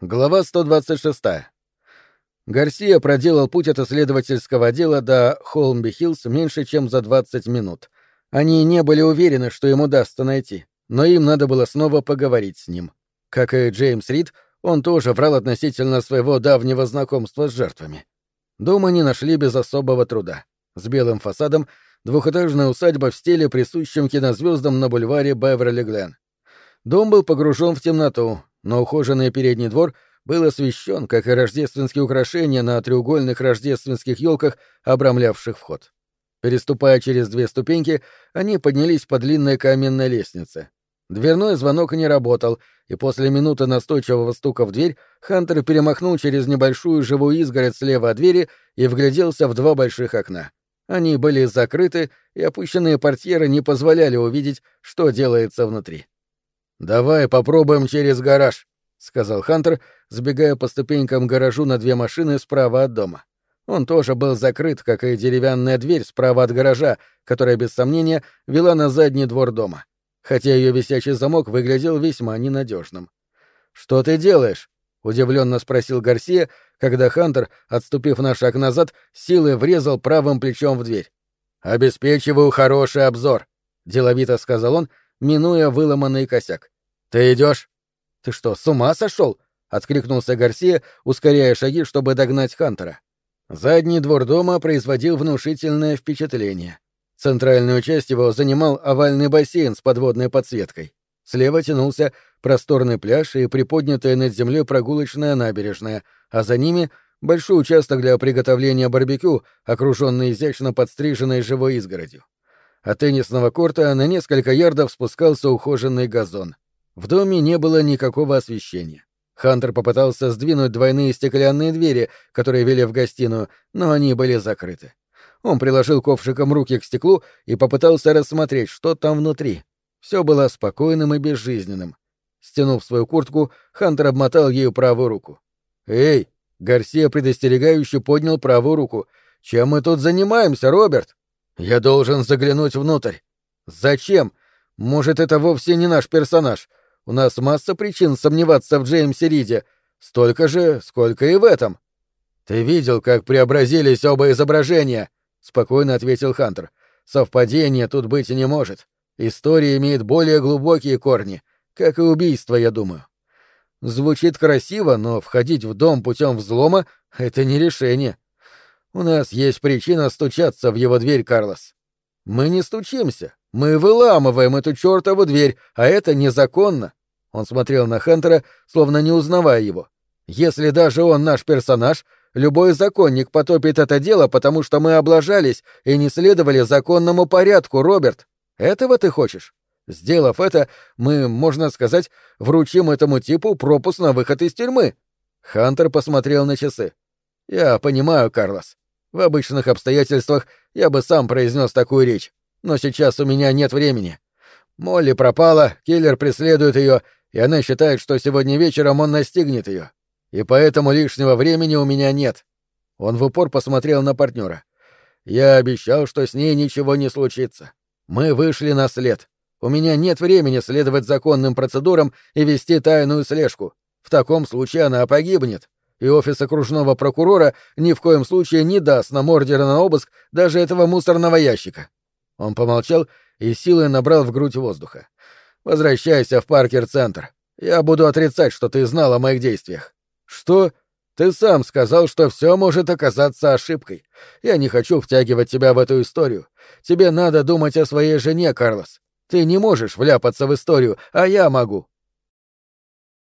Глава 126. Гарсия проделал путь от исследовательского дела до Холмби-Хиллз меньше, чем за 20 минут. Они не были уверены, что ему удастся найти, но им надо было снова поговорить с ним. Как и Джеймс Рид, он тоже врал относительно своего давнего знакомства с жертвами. Дом они нашли без особого труда. С белым фасадом, двухэтажная усадьба в стиле, присущем кинозвездам на бульваре Беверли-Глен. Дом был погружен в темноту, но ухоженный передний двор был освещен, как и рождественские украшения на треугольных рождественских елках, обрамлявших вход. Переступая через две ступеньки, они поднялись по длинной каменной лестнице. Дверной звонок не работал, и после минуты настойчивого стука в дверь Хантер перемахнул через небольшую живую изгородь слева от двери и вгляделся в два больших окна. Они были закрыты, и опущенные портьеры не позволяли увидеть, что делается внутри. «Давай попробуем через гараж», — сказал Хантер, сбегая по ступенькам гаражу на две машины справа от дома. Он тоже был закрыт, как и деревянная дверь справа от гаража, которая, без сомнения, вела на задний двор дома. Хотя ее висячий замок выглядел весьма ненадежным. «Что ты делаешь?» — удивленно спросил Гарсия, когда Хантер, отступив на шаг назад, силой врезал правым плечом в дверь. «Обеспечиваю хороший обзор», — деловито сказал он, минуя выломанный косяк. «Ты идешь? «Ты что, с ума сошел? откликнулся Гарсия, ускоряя шаги, чтобы догнать Хантера. Задний двор дома производил внушительное впечатление. Центральную часть его занимал овальный бассейн с подводной подсветкой. Слева тянулся просторный пляж и приподнятая над землей прогулочная набережная, а за ними — большой участок для приготовления барбекю, окруженный изящно подстриженной живой изгородью. От теннисного корта на несколько ярдов спускался ухоженный газон. В доме не было никакого освещения. Хантер попытался сдвинуть двойные стеклянные двери, которые вели в гостиную, но они были закрыты. Он приложил ковшиком руки к стеклу и попытался рассмотреть, что там внутри. Все было спокойным и безжизненным. Стянув свою куртку, Хантер обмотал ею правую руку. «Эй!» — Гарсия предостерегающе поднял правую руку. «Чем мы тут занимаемся, Роберт?» «Я должен заглянуть внутрь». «Зачем? Может, это вовсе не наш персонаж. У нас масса причин сомневаться в Джеймсе Риде. Столько же, сколько и в этом». «Ты видел, как преобразились оба изображения?» — спокойно ответил Хантер. «Совпадения тут быть не может. История имеет более глубокие корни, как и убийство, я думаю. Звучит красиво, но входить в дом путем взлома — это не решение. У нас есть причина стучаться в его дверь, Карлос. Мы не стучимся, мы выламываем эту чертову дверь, а это незаконно. Он смотрел на Хантера, словно не узнавая его. Если даже он наш персонаж, любой законник потопит это дело, потому что мы облажались и не следовали законному порядку, Роберт. Этого ты хочешь? Сделав это, мы, можно сказать, вручим этому типу пропуск на выход из тюрьмы. Хантер посмотрел на часы. Я понимаю, Карлос. В обычных обстоятельствах я бы сам произнес такую речь, но сейчас у меня нет времени. Молли пропала, киллер преследует ее, и она считает, что сегодня вечером он настигнет ее. И поэтому лишнего времени у меня нет. Он в упор посмотрел на партнера. Я обещал, что с ней ничего не случится. Мы вышли на след. У меня нет времени следовать законным процедурам и вести тайную слежку. В таком случае она погибнет и офис окружного прокурора ни в коем случае не даст нам ордера на обыск даже этого мусорного ящика. Он помолчал и силой набрал в грудь воздуха. Возвращайся в Паркер-центр. Я буду отрицать, что ты знал о моих действиях. Что? Ты сам сказал, что все может оказаться ошибкой. Я не хочу втягивать тебя в эту историю. Тебе надо думать о своей жене, Карлос. Ты не можешь вляпаться в историю, а я могу.